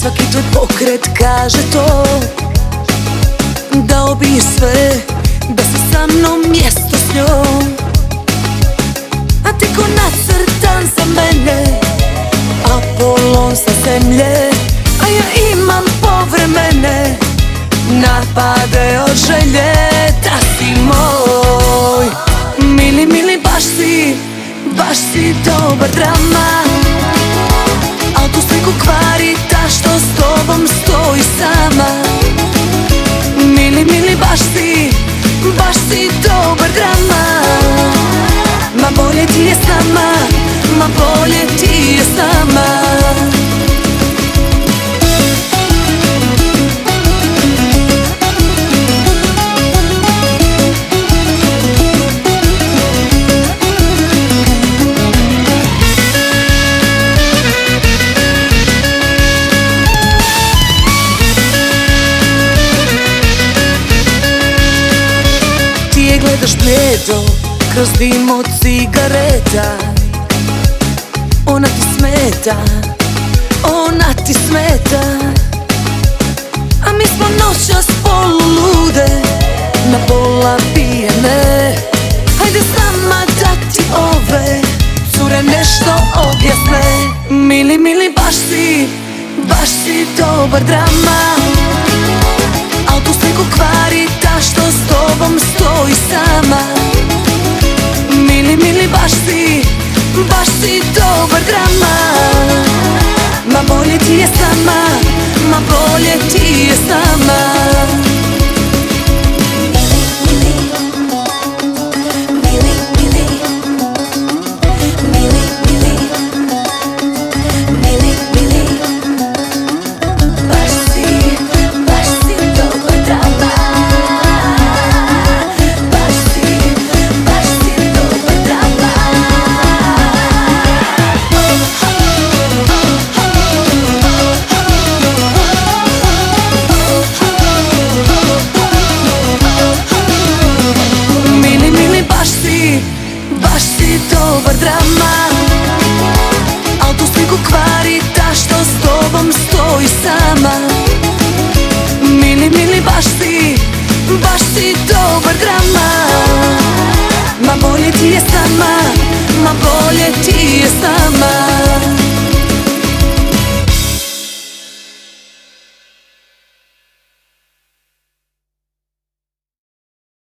Svaki tvoj pokret kaže to. Dao bi sve da se sa mnom mjesto s njom. A ti ko nacrtan za mene Apolon sa zemlje. A ja imam povremene Napade od želje. Da si moj Mili, mili, baš si Baš si dobar drama mili, baš Gledaš blijedo kroz dim od cigareta. Ona ti smeta, ona ti smeta. A mi smo noćas polulude, na pola pijene. Hajde sama da ti ove cure nešto objasne. Mili, mili, baš si, baš si dobar drama. Al tu sliku kvari si dobar drama. Ma bolje ti je sama, ma bolje ti je sama sama Ma bolje ti je